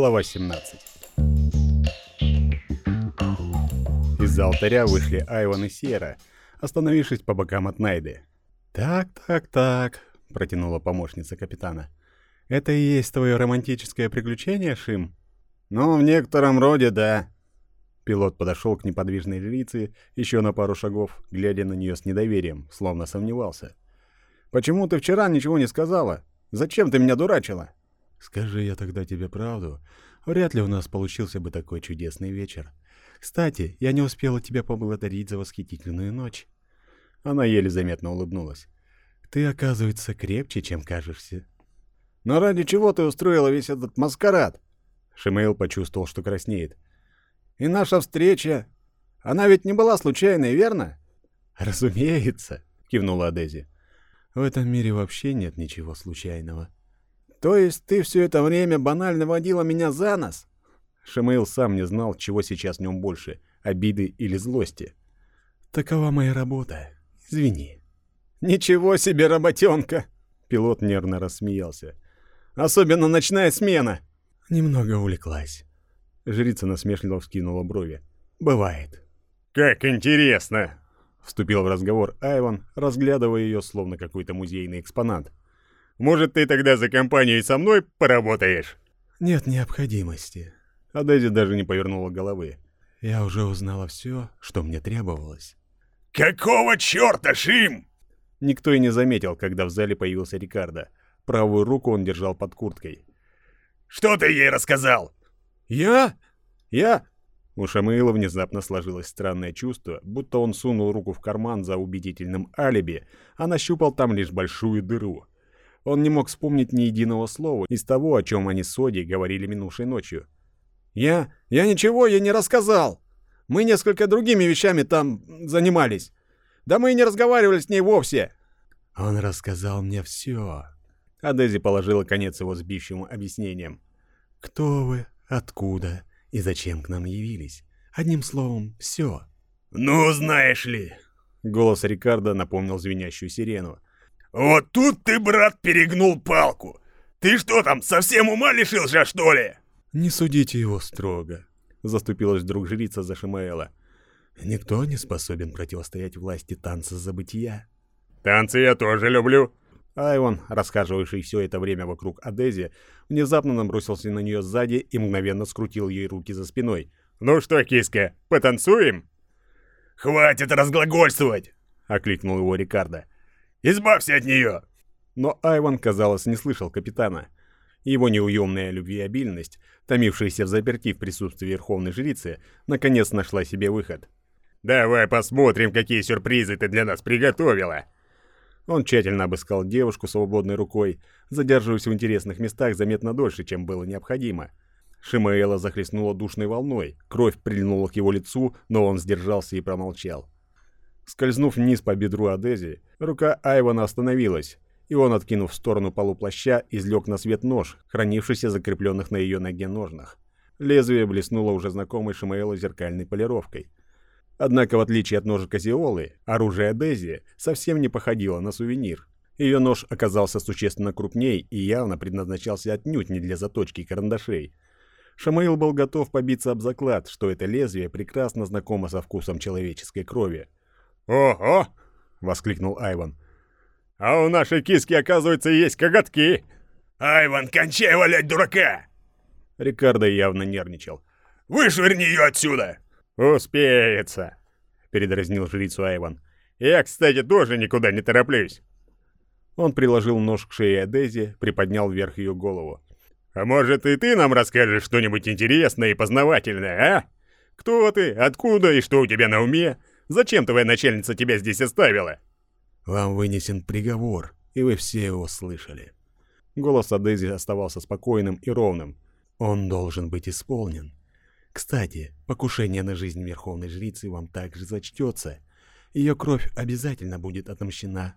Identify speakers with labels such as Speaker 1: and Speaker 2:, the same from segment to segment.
Speaker 1: Глава 17 Из-за алтаря вышли Айван и Сера, остановившись по бокам от Найды. «Так, так, так», — протянула помощница капитана. «Это и есть твое романтическое приключение, Шим?» «Ну, в некотором роде, да». Пилот подошел к неподвижной жрице еще на пару шагов, глядя на нее с недоверием, словно сомневался. «Почему ты вчера ничего не сказала? Зачем ты меня дурачила?» «Скажи я тогда тебе правду, вряд ли у нас получился бы такой чудесный вечер. Кстати, я не успела тебя поблагодарить за восхитительную ночь». Она еле заметно улыбнулась. «Ты, оказывается, крепче, чем кажешься». «Но ради чего ты устроила весь этот маскарад?» Шимейл почувствовал, что краснеет. «И наша встреча... Она ведь не была случайной, верно?» «Разумеется», — кивнула Адези. «В этом мире вообще нет ничего случайного». «То есть ты все это время банально водила меня за нос?» Шамаил сам не знал, чего сейчас в нем больше — обиды или злости. «Такова моя работа. Извини». «Ничего себе, работенка!» Пилот нервно рассмеялся. «Особенно ночная смена!» Немного увлеклась. Жрица насмешливо вскинула брови. «Бывает».
Speaker 2: «Как интересно!»
Speaker 1: Вступил в разговор Айван, разглядывая ее словно какой-то музейный экспонат.
Speaker 2: Может, ты тогда за компанию со мной поработаешь?»
Speaker 1: «Нет необходимости». А Дейзи даже не повернула головы. «Я уже узнала все, что мне требовалось».
Speaker 2: «Какого черта, Шим?»
Speaker 1: Никто и не заметил, когда в зале появился Рикардо. Правую руку он держал под курткой.
Speaker 2: «Что ты ей рассказал?»
Speaker 1: «Я? Я?» У Шамаила внезапно сложилось странное чувство, будто он сунул руку в карман за убедительным алиби, а нащупал там лишь большую дыру. Он не мог вспомнить ни единого слова из того, о чем они с Оди говорили минувшей ночью. «Я... я ничего ей не рассказал! Мы несколько другими вещами там занимались. Да мы и не разговаривали с ней вовсе!» «Он рассказал мне все!» А Дези положила конец его сбившим объяснениям. «Кто вы? Откуда? И зачем к нам явились? Одним словом, все!»
Speaker 2: «Ну, знаешь ли...»
Speaker 1: Голос Рикардо напомнил звенящую сирену.
Speaker 2: «Вот тут ты, брат, перегнул палку! Ты что там, совсем ума лишился, что ли?»
Speaker 1: «Не судите его строго», — заступилась вдруг жрица за Шимаэла. «Никто не способен противостоять власти танца забытия».
Speaker 2: «Танцы я тоже люблю».
Speaker 1: Айвон, расхаживавший все это время вокруг Адези, внезапно набросился на нее сзади и мгновенно скрутил ей руки за спиной.
Speaker 2: «Ну что, киска, потанцуем?» «Хватит разглагольствовать!» — окликнул его Рикардо. Избавься от нее!»
Speaker 1: Но Айван, казалось, не слышал капитана. Его неуемная любвеобильность, томившаяся в заперти в присутствии верховной жрицы, наконец нашла себе выход.
Speaker 2: «Давай посмотрим, какие сюрпризы ты для нас приготовила!»
Speaker 1: Он тщательно обыскал девушку свободной рукой, задерживаясь в интересных местах заметно дольше, чем было необходимо. Шимаэла захлестнула душной волной, кровь прильнула к его лицу, но он сдержался и промолчал. Скользнув вниз по бедру Адези, рука Айвана остановилась, и он, откинув в сторону полуплаща, излег на свет нож, хранившийся закрепленных на ее ноге ножнах. Лезвие блеснуло уже знакомой Шимаэлу зеркальной полировкой. Однако, в отличие от ножа Казиолы, оружие Адези совсем не походило на сувенир. Ее нож оказался существенно крупней и явно предназначался отнюдь не для заточки карандашей. Шамаил был готов побиться об заклад, что это лезвие прекрасно знакомо со вкусом человеческой крови.
Speaker 2: «Ого!» — воскликнул Айван. «А у нашей киски, оказывается, есть коготки!» «Айван, кончай валять дурака!»
Speaker 1: Рикардо явно нервничал.
Speaker 2: «Вышвырни ее отсюда!»
Speaker 1: «Успеется!» — передразнил жрицу Айван. «Я, кстати, тоже никуда не тороплюсь!» Он приложил нож к шее Адези, приподнял вверх ее голову.
Speaker 2: «А может, и ты нам расскажешь что-нибудь интересное и познавательное, а? Кто ты, откуда и что у тебя на уме? Зачем твоя начальница тебя здесь оставила?»
Speaker 1: «Вам вынесен приговор, и вы все его слышали». Голос Адези оставался спокойным и ровным. «Он должен быть исполнен. Кстати, покушение на жизнь Верховной Жрицы вам также зачтется. Ее кровь обязательно будет отомщена».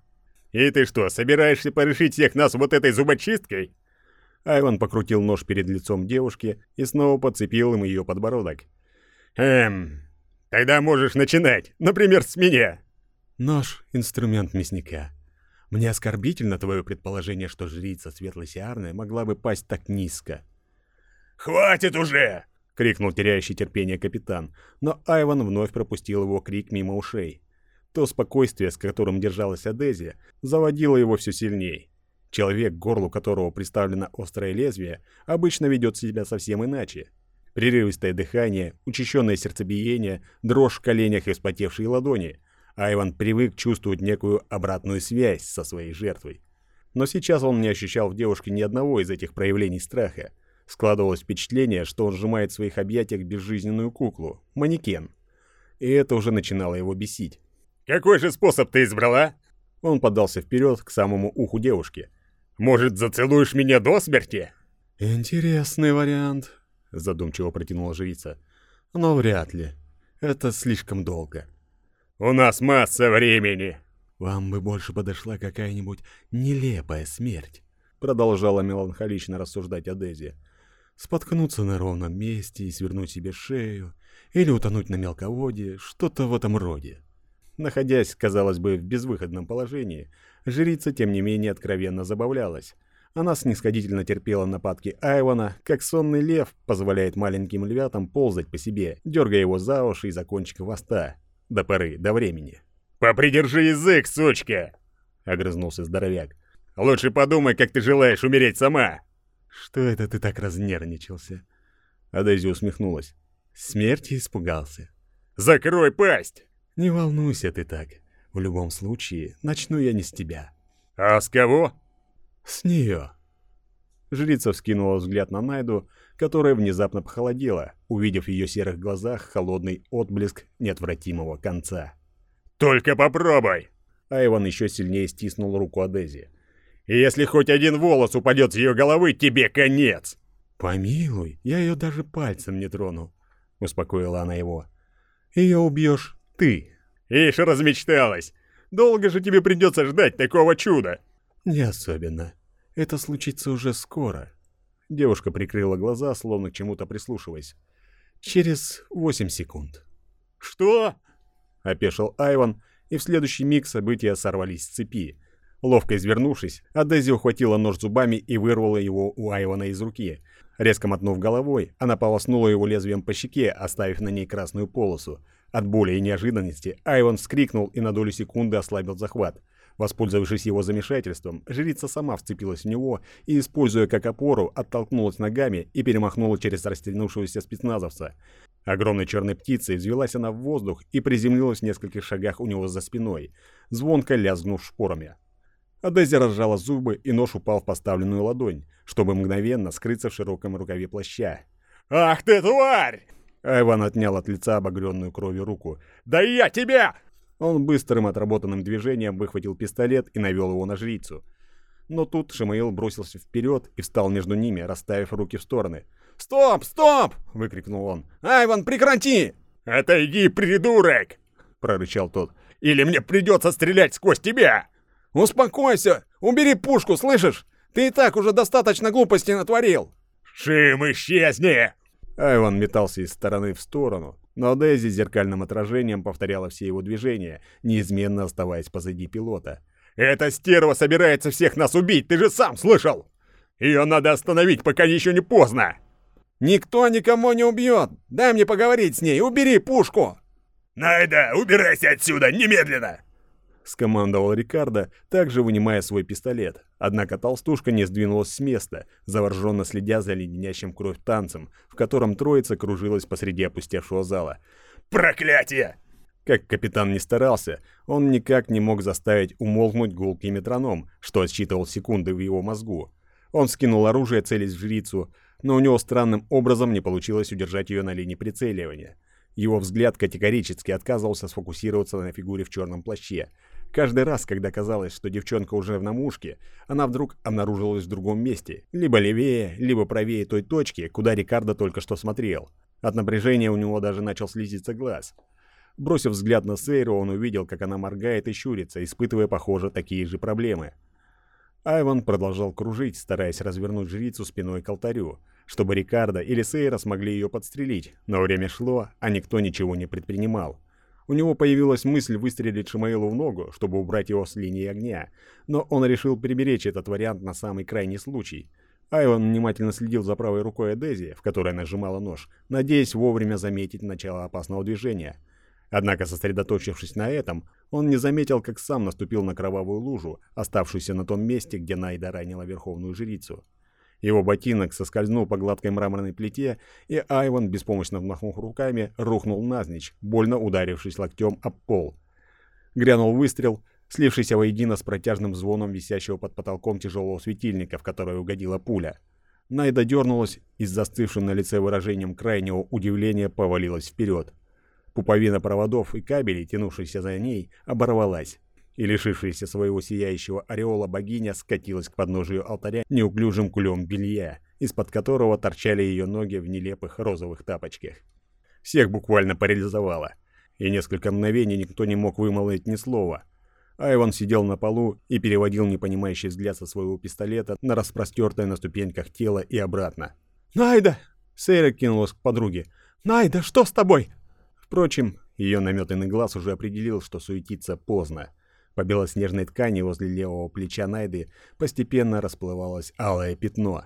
Speaker 2: «И ты что, собираешься порешить всех нас вот этой зубочисткой?»
Speaker 1: Айван покрутил нож перед лицом девушки и снова подцепил им ее подбородок.
Speaker 2: «Эм, Тогда можешь начинать, например, с меня.
Speaker 1: Нож — инструмент мясника. Мне оскорбительно твое предположение, что жрица Светлой Сиарны могла бы пасть так низко.
Speaker 2: «Хватит уже!»
Speaker 1: — крикнул теряющий терпение капитан, но Айван вновь пропустил его крик мимо ушей. То спокойствие, с которым держалась Адези, заводило его все сильней. Человек, горлу которого приставлено острое лезвие, обычно ведет себя совсем иначе. Прерывистое дыхание, учащенное сердцебиение, дрожь в коленях и вспотевшие ладони. Айван привык чувствовать некую обратную связь со своей жертвой. Но сейчас он не ощущал в девушке ни одного из этих проявлений страха. Складывалось впечатление, что он сжимает в своих объятиях безжизненную куклу, манекен. И это уже начинало его бесить.
Speaker 2: «Какой же способ ты избрала?»
Speaker 1: Он подался вперед к самому уху девушки.
Speaker 2: «Может, зацелуешь меня до смерти?»
Speaker 1: «Интересный вариант», — задумчиво протянула жрица. «Но вряд ли. Это слишком долго».
Speaker 2: «У нас масса времени!»
Speaker 1: «Вам бы больше подошла какая-нибудь нелепая смерть», — продолжала меланхолично рассуждать Адези. «Споткнуться на ровном месте и свернуть себе шею, или утонуть на мелководье, что-то в этом роде». Находясь, казалось бы, в безвыходном положении, жрица, тем не менее, откровенно забавлялась. Она снисходительно терпела нападки Айвана, как сонный лев позволяет маленьким львятам ползать по себе, дергая его за уши и за кончик хвоста. До поры, до времени.
Speaker 2: «Попридержи язык, сучка!» — огрызнулся здоровяк. «Лучше подумай, как ты желаешь умереть сама!»
Speaker 1: «Что это ты так разнервничался?» Адези усмехнулась. Смерти испугался.
Speaker 2: «Закрой пасть!»
Speaker 1: «Не волнуйся ты так. В любом случае, начну я не с тебя».
Speaker 2: «А с кого?»
Speaker 1: «С нее». Жрица вскинула взгляд на Найду, которая внезапно похолодела, увидев в ее серых глазах холодный отблеск неотвратимого конца.
Speaker 2: «Только попробуй!»
Speaker 1: Айван еще сильнее стиснул руку Адези.
Speaker 2: «Если хоть один волос упадет с ее головы, тебе конец!»
Speaker 1: «Помилуй, я ее даже пальцем не трону», — успокоила она его. «Ее убьешь ты.
Speaker 2: Ишь, размечталась. Долго же тебе придется ждать такого чуда.
Speaker 1: Не особенно. Это случится уже скоро. Девушка прикрыла глаза, словно к чему-то прислушиваясь. Через восемь секунд.
Speaker 2: Что?
Speaker 1: Опешил Айван, и в следующий миг события сорвались с цепи. Ловко извернувшись, Адези ухватила нож зубами и вырвала его у Айвана из руки. Резко мотнув головой, она полоснула его лезвием по щеке, оставив на ней красную полосу. От боли и неожиданности Айван вскрикнул и на долю секунды ослабил захват. Воспользовавшись его замешательством, жрица сама вцепилась в него и, используя как опору, оттолкнулась ногами и перемахнула через растянувшегося спецназовца. Огромной черной птицей взвелась она в воздух и приземлилась в нескольких шагах у него за спиной, звонко лязгнув шпорами. Адези разжала зубы, и нож упал в поставленную ладонь, чтобы мгновенно скрыться в широком рукаве плаща.
Speaker 2: «Ах ты, тварь!»
Speaker 1: Айван отнял от лица обогренную кровью руку.
Speaker 2: «Да я тебя!»
Speaker 1: Он быстрым отработанным движением выхватил пистолет и навел его на жрицу. Но тут Шамаил бросился вперед и встал между ними, расставив руки в стороны.
Speaker 2: «Стоп! Стоп!» — выкрикнул он. «Айван, прекрати!» «Отойди, придурок!» — прорычал тот. «Или мне придется стрелять сквозь тебя!» «Успокойся! Убери пушку, слышишь? Ты и так уже достаточно глупости натворил!» «Шим, исчезни!»
Speaker 1: Айван метался из стороны в сторону, но Дейзи зеркальным отражением повторяла все его движения, неизменно оставаясь позади пилота.
Speaker 2: «Эта стерва собирается всех нас убить, ты же сам слышал! Ее надо остановить, пока еще не поздно!» «Никто никому не убьет! Дай мне поговорить с ней, убери пушку!» «Найда, убирайся отсюда, немедленно!»
Speaker 1: — скомандовал Рикардо, также вынимая свой пистолет. Однако толстушка не сдвинулась с места, заворженно следя за леденящим кровь танцем, в котором троица кружилась посреди опустевшего зала.
Speaker 2: «Проклятие!»
Speaker 1: Как капитан не старался, он никак не мог заставить умолкнуть гулкий метроном, что отсчитывал секунды в его мозгу. Он скинул оружие, целясь в жрицу, но у него странным образом не получилось удержать ее на линии прицеливания. Его взгляд категорически отказывался сфокусироваться на фигуре в черном плаще. Каждый раз, когда казалось, что девчонка уже в намушке, она вдруг обнаружилась в другом месте, либо левее, либо правее той точки, куда Рикардо только что смотрел. От напряжения у него даже начал слезиться глаз. Бросив взгляд на Сейру, он увидел, как она моргает и щурится, испытывая, похоже, такие же проблемы. Айван продолжал кружить, стараясь развернуть жрицу спиной к алтарю чтобы Рикардо или Сейра смогли ее подстрелить, но время шло, а никто ничего не предпринимал. У него появилась мысль выстрелить Шамаилу в ногу, чтобы убрать его с линии огня, но он решил приберечь этот вариант на самый крайний случай. Айван внимательно следил за правой рукой Эдези, в которой она сжимала нож, надеясь вовремя заметить начало опасного движения. Однако, сосредоточившись на этом, он не заметил, как сам наступил на кровавую лужу, оставшуюся на том месте, где Найда ранила верховную жрицу. Его ботинок соскользнул по гладкой мраморной плите, и Айван, беспомощно взмахнув руками, рухнул навзничь, больно ударившись локтем об пол. Грянул выстрел, слившийся воедино с протяжным звоном висящего под потолком тяжелого светильника, в который угодила пуля. Найда дернулась и с застывшим на лице выражением крайнего удивления повалилась вперед. Пуповина проводов и кабелей, тянувшихся за ней, оборвалась, и лишившаяся своего сияющего ореола богиня скатилась к подножию алтаря неуклюжим кулем белья, из-под которого торчали ее ноги в нелепых розовых тапочках. Всех буквально парализовало, и несколько мгновений никто не мог вымолвить ни слова. Айван сидел на полу и переводил непонимающий взгляд со своего пистолета на распростертое на ступеньках тело и обратно. «Найда!» — Сейра кинулась к подруге. «Найда, что с тобой?» Впрочем, ее наметанный глаз уже определил, что суетиться поздно. По белоснежной ткани возле левого плеча Найды постепенно расплывалось алое пятно.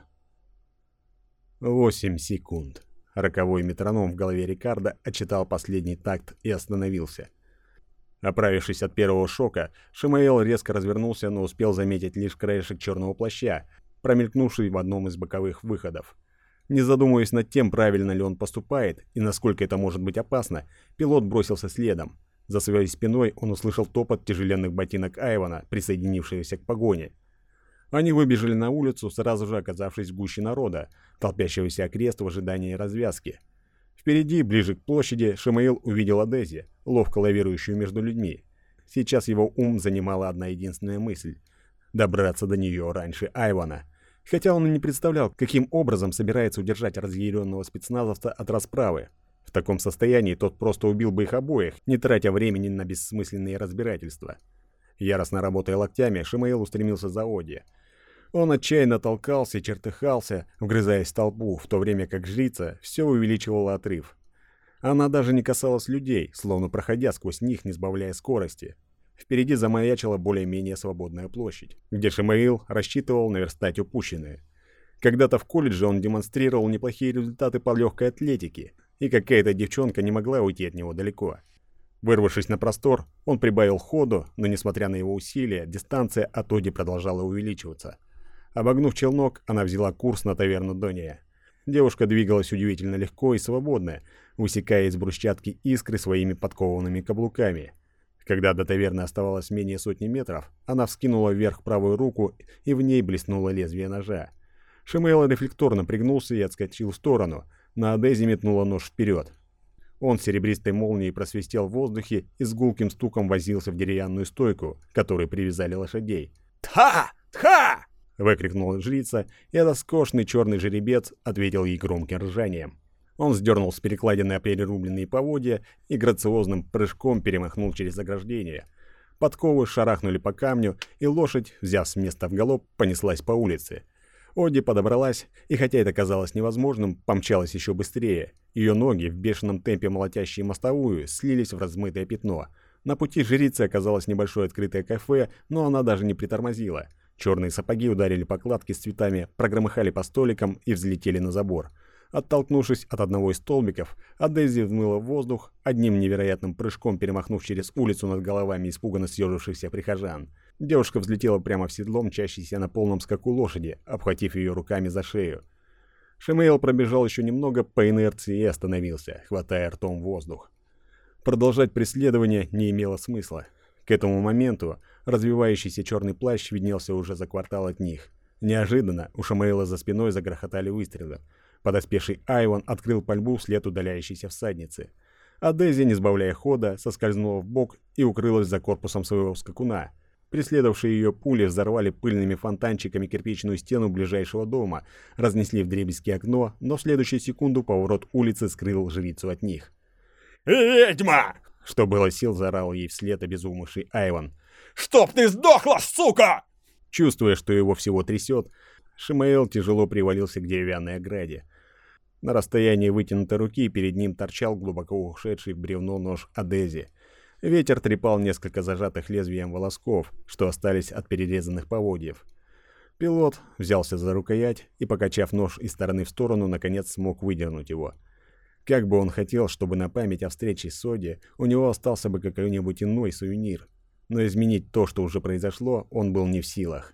Speaker 1: Восемь секунд. Роковой метроном в голове Рикардо отчитал последний такт и остановился. Оправившись от первого шока, Шимаэл резко развернулся, но успел заметить лишь краешек черного плаща, промелькнувший в одном из боковых выходов. Не задумываясь над тем, правильно ли он поступает и насколько это может быть опасно, пилот бросился следом. За своей спиной он услышал топот тяжеленных ботинок Айвана, присоединившегося к погоне. Они выбежали на улицу, сразу же оказавшись в гуще народа, толпящегося окрест в ожидании развязки. Впереди, ближе к площади, Шамаил увидел Адези, ловко лавирующую между людьми. Сейчас его ум занимала одна единственная мысль — добраться до нее раньше Айвана. Хотя он и не представлял, каким образом собирается удержать разъяренного спецназовца от расправы. В таком состоянии тот просто убил бы их обоих, не тратя времени на бессмысленные разбирательства. Яростно работая локтями, Шимаил устремился за Оди. Он отчаянно толкался и чертыхался, вгрызаясь в толпу, в то время как жрица все увеличивала отрыв. Она даже не касалась людей, словно проходя сквозь них, не сбавляя скорости. Впереди замаячила более-менее свободная площадь, где Шимаил рассчитывал наверстать упущенное. Когда-то в колледже он демонстрировал неплохие результаты по легкой атлетике – и какая-то девчонка не могла уйти от него далеко. Вырвавшись на простор, он прибавил ходу, но, несмотря на его усилия, дистанция от Оди продолжала увеличиваться. Обогнув челнок, она взяла курс на таверну Дония. Девушка двигалась удивительно легко и свободно, высекая из брусчатки искры своими подкованными каблуками. Когда до таверны оставалось менее сотни метров, она вскинула вверх правую руку, и в ней блеснуло лезвие ножа. Шимейл рефлекторно пригнулся и отскочил в сторону – на Адези метнула нож вперед. Он серебристой молнией просвистел в воздухе и с гулким стуком возился в деревянную стойку, которой привязали лошадей.
Speaker 2: «Тха! Тха!»
Speaker 1: — выкрикнула жрица, и роскошный черный жеребец ответил ей громким ржанием. Он сдернул с перекладины перерубленные поводья и грациозным прыжком перемахнул через ограждение. Подковы шарахнули по камню, и лошадь, взяв с места в галоп, понеслась по улице — Оди подобралась, и хотя это казалось невозможным, помчалась еще быстрее. Ее ноги, в бешеном темпе молотящие мостовую, слились в размытое пятно. На пути жрицы оказалось небольшое открытое кафе, но она даже не притормозила. Черные сапоги ударили по кладке с цветами, прогромыхали по столикам и взлетели на забор. Оттолкнувшись от одного из столбиков, Адези взмыла воздух, одним невероятным прыжком перемахнув через улицу над головами испуганно съежившихся прихожан. Девушка взлетела прямо в седло, мчащейся на полном скаку лошади, обхватив ее руками за шею. Шемейл пробежал еще немного по инерции и остановился, хватая ртом воздух. Продолжать преследование не имело смысла. К этому моменту развивающийся черный плащ виднелся уже за квартал от них. Неожиданно у Шамаэла за спиной загрохотали выстрелы. Подоспевший Айван открыл пальбу вслед удаляющейся всадницы. А Дейзи, не сбавляя хода, соскользнула в бок и укрылась за корпусом своего скакуна — Преследовавшие ее пули взорвали пыльными фонтанчиками кирпичную стену ближайшего дома, разнесли вдребезги окно, но в следующую секунду поворот улицы скрыл жрицу от них.
Speaker 2: «Ведьма!»
Speaker 1: — что было сил, заорал ей вслед обезумевший Айван.
Speaker 2: «Чтоб ты сдохла, сука!»
Speaker 1: Чувствуя, что его всего трясет, Шимаэл тяжело привалился к деревянной ограде. На расстоянии вытянутой руки перед ним торчал глубоко ушедший в бревно нож Адези — Ветер трепал несколько зажатых лезвием волосков, что остались от перерезанных поводьев. Пилот взялся за рукоять и, покачав нож из стороны в сторону, наконец смог выдернуть его. Как бы он хотел, чтобы на память о встрече с Соди у него остался бы какой-нибудь иной сувенир. Но изменить то, что уже произошло, он был не в силах.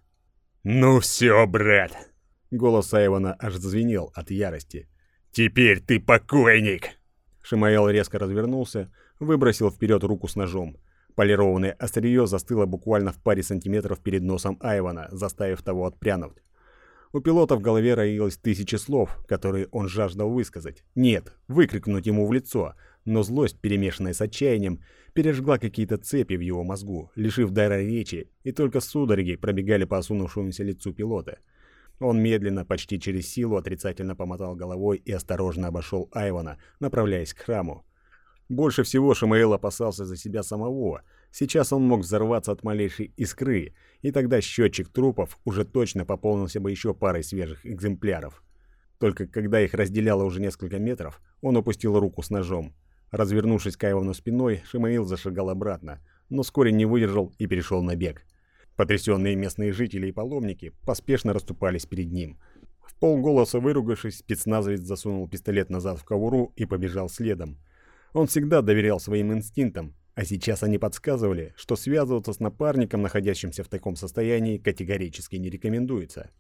Speaker 2: «Ну все, брат!»
Speaker 1: Голос Айвана аж зазвенел от ярости.
Speaker 2: «Теперь ты покойник!»
Speaker 1: Шимаэл резко развернулся, выбросил вперед руку с ножом. Полированное острие застыло буквально в паре сантиметров перед носом Айвана, заставив того отпрянуть. У пилота в голове роилось тысячи слов, которые он жаждал высказать. Нет, выкрикнуть ему в лицо, но злость, перемешанная с отчаянием, пережгла какие-то цепи в его мозгу, лишив дара речи, и только судороги пробегали по осунувшемуся лицу пилота. Он медленно, почти через силу, отрицательно помотал головой и осторожно обошел Айвана, направляясь к храму. Больше всего Шамаэл опасался за себя самого. Сейчас он мог взорваться от малейшей искры, и тогда счетчик трупов уже точно пополнился бы еще парой свежих экземпляров. Только когда их разделяло уже несколько метров, он опустил руку с ножом. Развернувшись к Айвану спиной, Шамаил зашагал обратно, но вскоре не выдержал и перешел на бег. Потрясенные местные жители и паломники поспешно расступались перед ним. В полголоса выругавшись, спецназовец засунул пистолет назад в кобуру и побежал следом. Он всегда доверял своим инстинктам, а сейчас они подсказывали, что связываться с напарником, находящимся в таком состоянии, категорически не рекомендуется.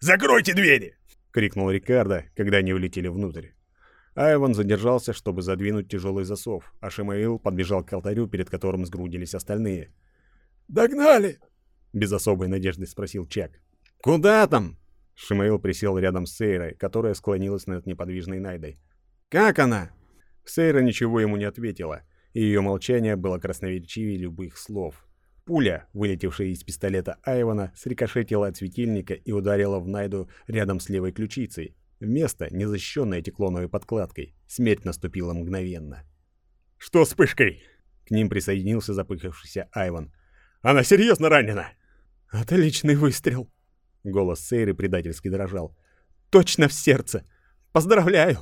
Speaker 2: «Закройте двери!»
Speaker 1: — крикнул Рикардо, когда они улетели внутрь. Айван задержался, чтобы задвинуть тяжелый засов, а Шимаил подбежал к алтарю, перед которым сгрудились остальные —
Speaker 2: «Догнали!»
Speaker 1: — без особой надежды спросил Чак. «Куда там?» Шимаил присел рядом с Сейрой, которая склонилась над неподвижной Найдой. «Как она?» Сейра ничего ему не ответила, и ее молчание было красноречивее любых слов. Пуля, вылетевшая из пистолета Айвана, срикошетила от светильника и ударила в Найду рядом с левой ключицей. Вместо, незащищенное теклоновой подкладкой, смерть наступила мгновенно.
Speaker 2: «Что с пышкой?»
Speaker 1: К ним присоединился запыхавшийся Айван.
Speaker 2: Она серьезно ранена!»
Speaker 1: «Отличный выстрел!» Голос Сейры предательски дрожал. «Точно в сердце! Поздравляю!»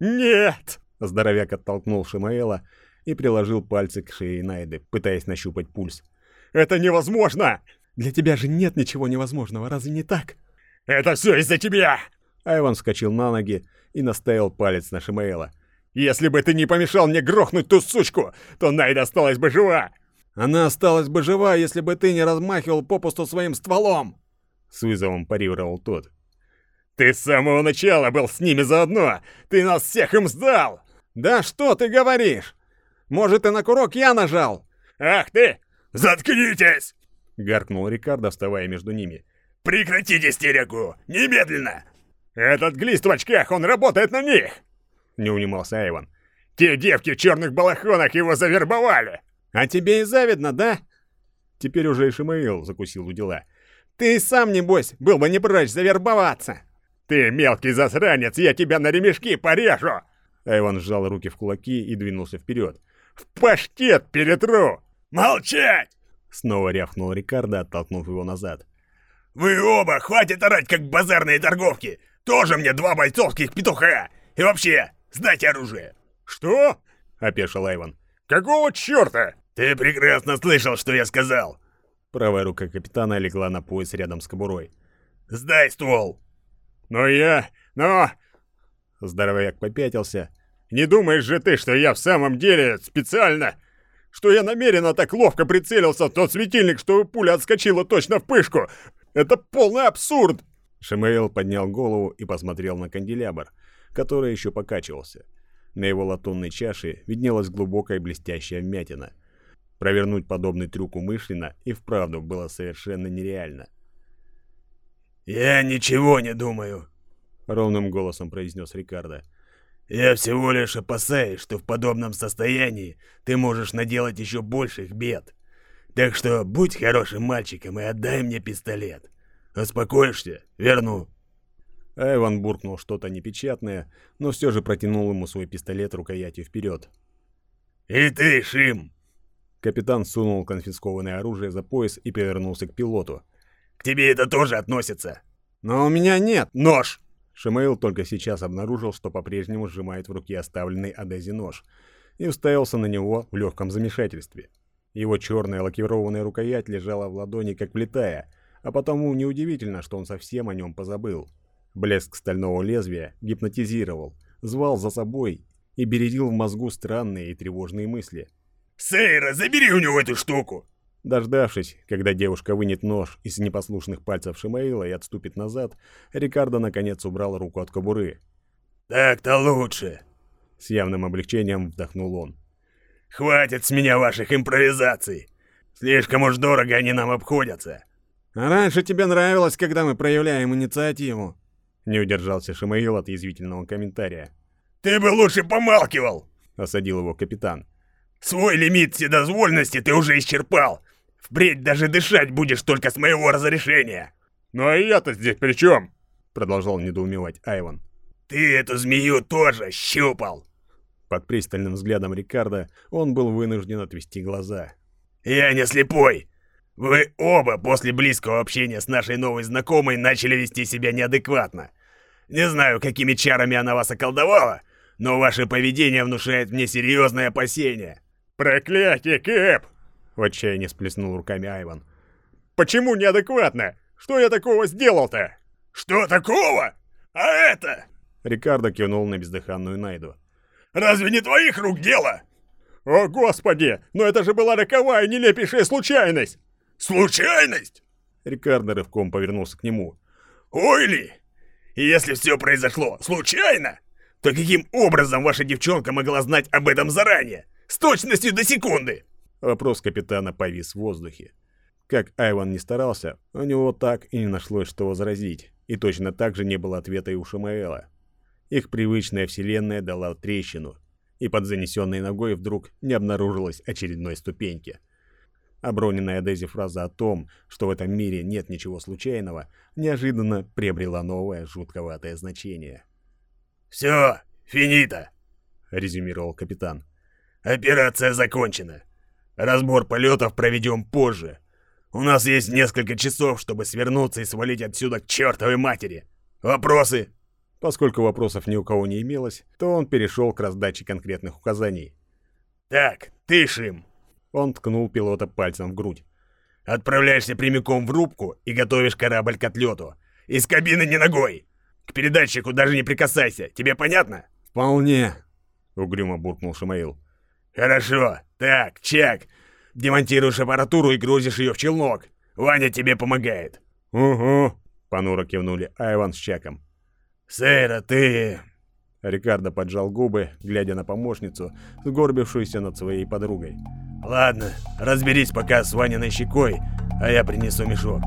Speaker 2: «Нет!»
Speaker 1: Здоровяк оттолкнул Шимаэла и приложил пальцы к шее Найды, пытаясь нащупать пульс.
Speaker 2: «Это невозможно!»
Speaker 1: «Для тебя же нет ничего невозможного, разве не так?»
Speaker 2: «Это все из-за тебя!»
Speaker 1: Айван вскочил на ноги и наставил палец на Шимаэла.
Speaker 2: «Если бы ты не помешал мне грохнуть ту сучку, то Найда осталась бы жива!
Speaker 1: Она осталась бы жива, если бы ты не размахивал попусту своим стволом!» С вызовом парировал тот.
Speaker 2: «Ты с самого начала был с ними заодно! Ты нас всех им сдал!»
Speaker 1: «Да что ты говоришь? Может, и на курок я нажал?»
Speaker 2: «Ах ты! Заткнитесь!»
Speaker 1: Гаркнул Рикардо, вставая между ними.
Speaker 2: «Прекратите истерику! Немедленно! Этот глист в очках, он работает на них!» Не унимался Айван. «Те девки в черных балахонах его завербовали!»
Speaker 1: «А тебе и завидно, да?» Теперь уже и Шимаил закусил у дела. «Ты сам, небось, был бы не прочь завербоваться!»
Speaker 2: «Ты мелкий засранец, я тебя на ремешки порежу!»
Speaker 1: Айван сжал руки в кулаки и двинулся вперед.
Speaker 2: «В паштет перетру! Молчать!»
Speaker 1: Снова рявкнул Рикардо, оттолкнув его назад.
Speaker 2: «Вы оба хватит орать, как базарные торговки! Тоже мне два бойцовских петуха! И вообще, сдайте оружие!»
Speaker 1: «Что?» — опешил Айван.
Speaker 2: «Какого черта?» «Ты прекрасно слышал, что я сказал!»
Speaker 1: Правая рука капитана легла на пояс рядом с кобурой.
Speaker 2: «Сдай ствол!»
Speaker 1: «Но я... но...» Здоровяк попятился.
Speaker 2: «Не думаешь же ты, что я в самом деле специально... Что я намеренно так ловко прицелился в тот светильник, что пуля отскочила точно в пышку? Это полный абсурд!»
Speaker 1: Шимейл поднял голову и посмотрел на канделябр, который еще покачивался. На его латунной чаше виднелась глубокая блестящая вмятина. Провернуть подобный трюк умышленно и вправду было совершенно нереально.
Speaker 2: «Я ничего не думаю», — ровным голосом произнес Рикардо. «Я всего лишь опасаюсь, что в подобном состоянии ты можешь наделать еще больших бед. Так что будь хорошим мальчиком и отдай мне пистолет. Успокоишься? Верну».
Speaker 1: Айван буркнул что-то непечатное, но все же протянул ему свой пистолет рукоятью вперед.
Speaker 2: «И ты, Шим!»
Speaker 1: Капитан сунул конфискованное оружие за пояс и повернулся к пилоту.
Speaker 2: «К тебе это тоже относится!»
Speaker 1: «Но у меня нет нож!» Шимейл только сейчас обнаружил, что по-прежнему сжимает в руке оставленный Адези нож, и уставился на него в легком замешательстве. Его черная лакированная рукоять лежала в ладони, как влетая, а потому неудивительно, что он совсем о нем позабыл. Блеск стального лезвия гипнотизировал, звал за собой и бередил в мозгу странные и тревожные мысли.
Speaker 2: «Сейра, забери у него эту штуку!»
Speaker 1: Дождавшись, когда девушка вынет нож из непослушных пальцев Шимаила и отступит назад, Рикардо наконец убрал руку от кобуры.
Speaker 2: «Так-то лучше!»
Speaker 1: С явным облегчением вдохнул он.
Speaker 2: «Хватит с меня ваших импровизаций! Слишком уж дорого они нам обходятся!»
Speaker 1: «А раньше тебе нравилось, когда мы проявляем инициативу?» Не удержался Шимаил от язвительного комментария.
Speaker 2: «Ты бы лучше помалкивал!»
Speaker 1: Осадил его капитан.
Speaker 2: «Свой лимит вседозвольности ты уже исчерпал! Впредь даже дышать будешь только с моего разрешения!»
Speaker 1: «Ну а я-то здесь при чем?» Продолжал недоумевать Айван.
Speaker 2: «Ты эту змею тоже щупал!»
Speaker 1: Под пристальным взглядом Рикардо он был вынужден отвести глаза.
Speaker 2: «Я не слепой! Вы оба после близкого общения с нашей новой знакомой начали вести себя неадекватно. Не знаю, какими чарами она вас околдовала, но ваше поведение внушает мне серьезные опасения».
Speaker 1: «Проклятие, Кэп!» — в отчаянии сплеснул руками Айван. «Почему неадекватно? Что я такого сделал-то?»
Speaker 2: «Что такого? А это?»
Speaker 1: Рикардо кивнул на бездыханную Найду.
Speaker 2: «Разве не твоих рук дело?»
Speaker 1: «О, господи! Но это же была роковая нелепейшая случайность!»
Speaker 2: «Случайность?»
Speaker 1: Рикардо рывком повернулся к нему.
Speaker 2: «Ой ли! Если все произошло случайно, то каким образом ваша девчонка могла знать об этом заранее? С точностью до секунды!»
Speaker 1: Вопрос капитана повис в воздухе. Как Айван не старался, у него так и не нашлось, что возразить. И точно так же не было ответа и у Шамаэла. Их привычная вселенная дала трещину, и под занесенной ногой вдруг не обнаружилось очередной ступеньки. Оброненная Дейзи фраза о том, что в этом мире нет ничего случайного, неожиданно приобрела новое жутковатое значение.
Speaker 2: «Все, финита!»
Speaker 1: — резюмировал капитан.
Speaker 2: «Операция закончена. Разбор полетов проведем позже. У нас есть несколько часов, чтобы свернуться и свалить отсюда к чертовой матери. Вопросы?»
Speaker 1: Поскольку вопросов ни у кого не имелось, то он перешел к раздаче конкретных указаний.
Speaker 2: «Так, ты, Шим!»
Speaker 1: Он ткнул пилота пальцем в грудь.
Speaker 2: «Отправляешься прямиком в рубку и готовишь корабль к отлету. Из кабины не ногой! К передатчику даже не прикасайся, тебе понятно?»
Speaker 1: «Вполне!» — угрюмо буркнул Шамаил.
Speaker 2: «Хорошо. Так, Чак, демонтируешь аппаратуру и грузишь ее в челнок. Ваня тебе помогает».
Speaker 1: «Угу», — понуро кивнули Айван с Чаком.
Speaker 2: «Сейра, ты...»
Speaker 1: Рикардо поджал губы, глядя на помощницу, сгорбившуюся над своей подругой.
Speaker 2: «Ладно, разберись пока с Ваниной щекой, а я принесу мешок».